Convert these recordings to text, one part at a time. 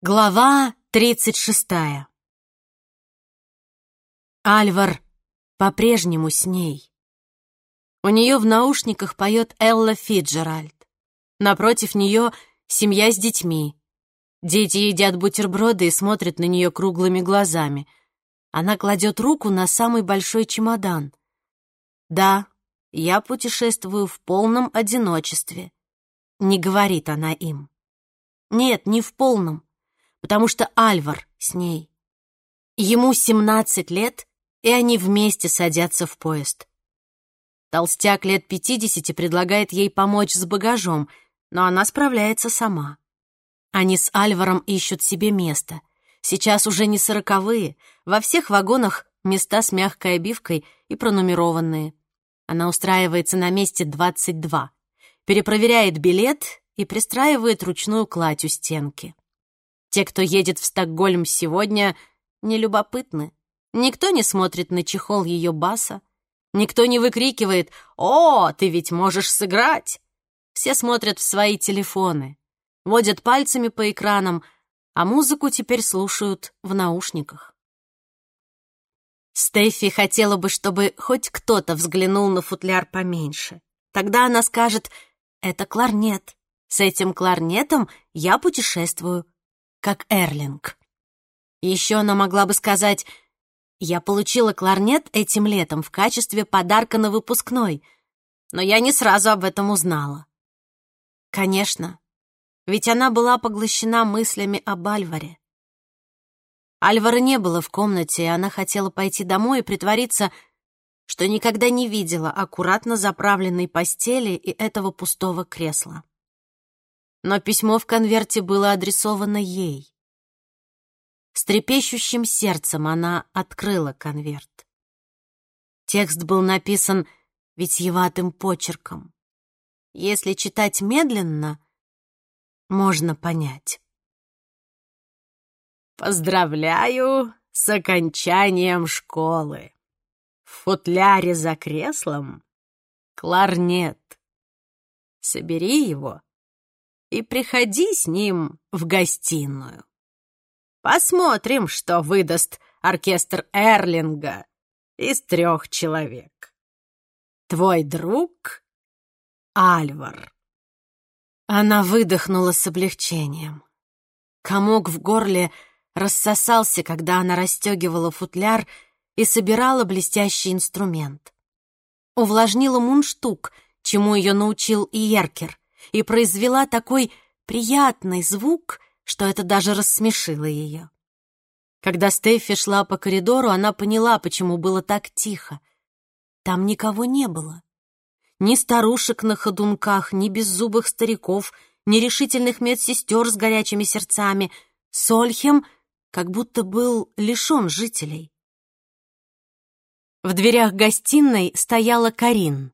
Глава тридцать шестая Альвар по-прежнему с ней. У нее в наушниках поет Элла Фиджеральд. Напротив нее семья с детьми. Дети едят бутерброды и смотрят на нее круглыми глазами. Она кладет руку на самый большой чемодан. «Да, я путешествую в полном одиночестве», — не говорит она им. Нет, не в полном потому что Альвар с ней. Ему 17 лет, и они вместе садятся в поезд. Толстяк лет 50 предлагает ей помочь с багажом, но она справляется сама. Они с Альваром ищут себе место. Сейчас уже не сороковые, во всех вагонах места с мягкой обивкой и пронумерованные. Она устраивается на месте 22, перепроверяет билет и пристраивает ручную кладь у стенки. Те, кто едет в Стокгольм сегодня, нелюбопытны. Никто не смотрит на чехол ее баса. Никто не выкрикивает «О, ты ведь можешь сыграть!» Все смотрят в свои телефоны, водят пальцами по экранам, а музыку теперь слушают в наушниках. Стефи хотела бы, чтобы хоть кто-то взглянул на футляр поменьше. Тогда она скажет «Это кларнет. С этим кларнетом я путешествую как Эрлинг. Еще она могла бы сказать, «Я получила кларнет этим летом в качестве подарка на выпускной, но я не сразу об этом узнала». Конечно, ведь она была поглощена мыслями об Альваре. Альвара не было в комнате, и она хотела пойти домой и притвориться, что никогда не видела аккуратно заправленной постели и этого пустого кресла но письмо в конверте было адресовано ей. С трепещущим сердцем она открыла конверт. Текст был написан витьеватым почерком. Если читать медленно, можно понять. «Поздравляю с окончанием школы. В футляре за креслом кларнет. Собери его и приходи с ним в гостиную. Посмотрим, что выдаст оркестр Эрлинга из трех человек. Твой друг Альвар. Она выдохнула с облегчением. Комок в горле рассосался, когда она расстегивала футляр и собирала блестящий инструмент. Увлажнила мунштук, чему ее научил Иеркер, и произвела такой приятный звук, что это даже рассмешило ее. Когда Стефи шла по коридору, она поняла, почему было так тихо. Там никого не было. Ни старушек на ходунках, ни беззубых стариков, ни решительных медсестер с горячими сердцами. Сольхем как будто был лишен жителей. В дверях гостиной стояла Карин.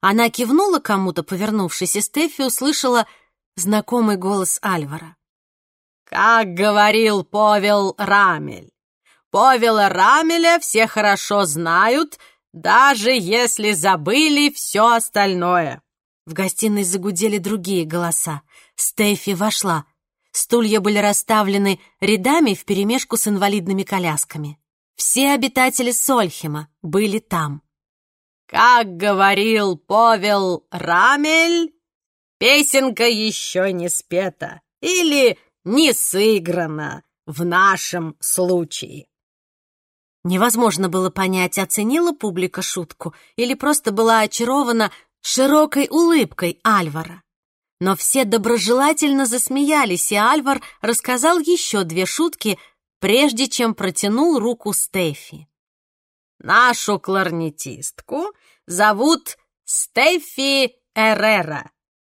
Она кивнула кому-то, повернувшись, и Стефи услышала знакомый голос Альвара. «Как говорил Повел Рамель, Повела Рамеля все хорошо знают, даже если забыли все остальное». В гостиной загудели другие голоса. Стефи вошла. Стулья были расставлены рядами вперемешку с инвалидными колясками. Все обитатели Сольхема были там. Как говорил Повел Рамель, песенка еще не спета или не сыграна в нашем случае. Невозможно было понять, оценила публика шутку или просто была очарована широкой улыбкой Альвара. Но все доброжелательно засмеялись, и Альвар рассказал еще две шутки, прежде чем протянул руку Стефи. Нашу кларнетистку зовут Стефи Эррера.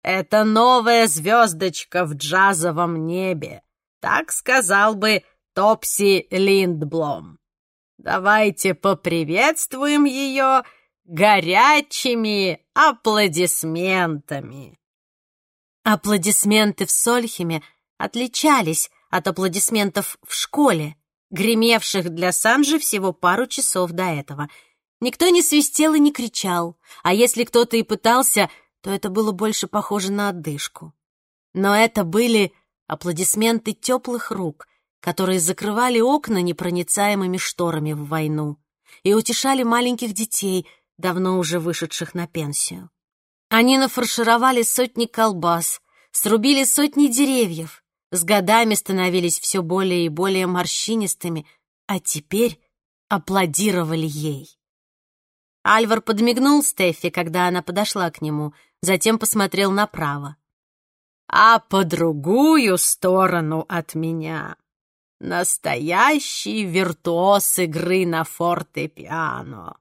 Это новая звездочка в джазовом небе. Так сказал бы Топси Линдблом. Давайте поприветствуем ее горячими аплодисментами. Аплодисменты в Сольхеме отличались от аплодисментов в школе, гремевших для Санжи всего пару часов до этого. Никто не свистел и не кричал, а если кто-то и пытался, то это было больше похоже на отдышку. Но это были аплодисменты теплых рук, которые закрывали окна непроницаемыми шторами в войну и утешали маленьких детей, давно уже вышедших на пенсию. Они нафаршировали сотни колбас, срубили сотни деревьев, с годами становились все более и более морщинистыми, а теперь аплодировали ей. Альвар подмигнул Стефfi, когда она подошла к нему, затем посмотрел направо. «А по другую сторону от меня настоящий виртуоз игры на фортепиано».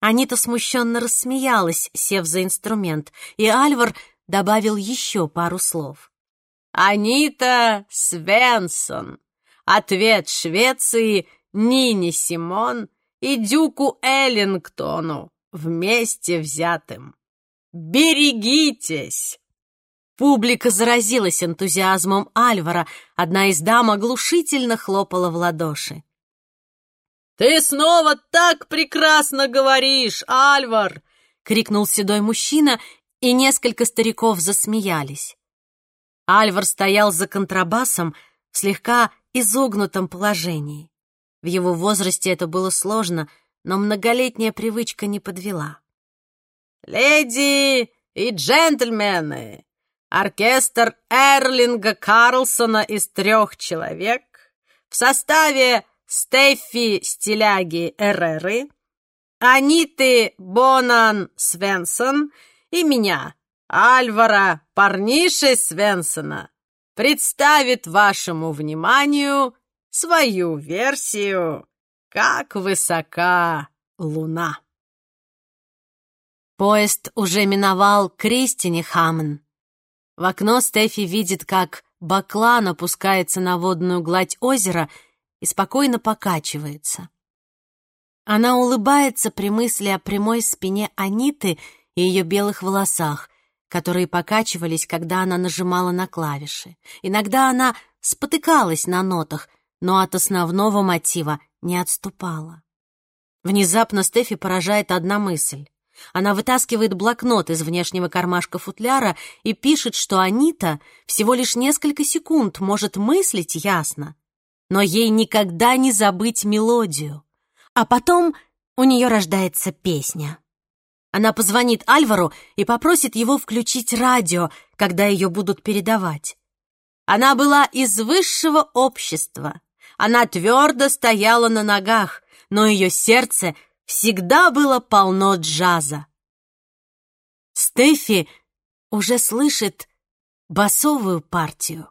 Анита смущенно рассмеялась, сев за инструмент, и Альвар добавил еще пару слов. «Анита Свенсон, ответ Швеции Нине Симон и Дюку Эллингтону вместе взятым. Берегитесь!» Публика заразилась энтузиазмом Альвара. Одна из дам оглушительно хлопала в ладоши. «Ты снова так прекрасно говоришь, Альвар!» — крикнул седой мужчина, и несколько стариков засмеялись. Альвар стоял за контрабасом в слегка изогнутом положении. В его возрасте это было сложно, но многолетняя привычка не подвела. «Леди и джентльмены, оркестр Эрлинга Карлсона из трех человек в составе Стеффи Стиляги Эреры, Аниты Бонан Свенсон и меня, Альвара Парниши Свенсона, представит вашему вниманию свою версию «Как высока луна». Поезд уже миновал Кристине Хаммон. В окно Стефи видит, как баклан опускается на водную гладь озера и спокойно покачивается. Она улыбается при мысли о прямой спине Аниты и ее белых волосах, которые покачивались, когда она нажимала на клавиши. Иногда она спотыкалась на нотах, но от основного мотива не отступала. Внезапно Стефи поражает одна мысль. Она вытаскивает блокнот из внешнего кармашка футляра и пишет, что Анита всего лишь несколько секунд может мыслить ясно, но ей никогда не забыть мелодию. А потом у нее рождается песня. Она позвонит Альвару и попросит его включить радио, когда ее будут передавать. Она была из высшего общества. Она твердо стояла на ногах, но ее сердце — всегда было полно джаза. Стефи уже слышит басовую партию.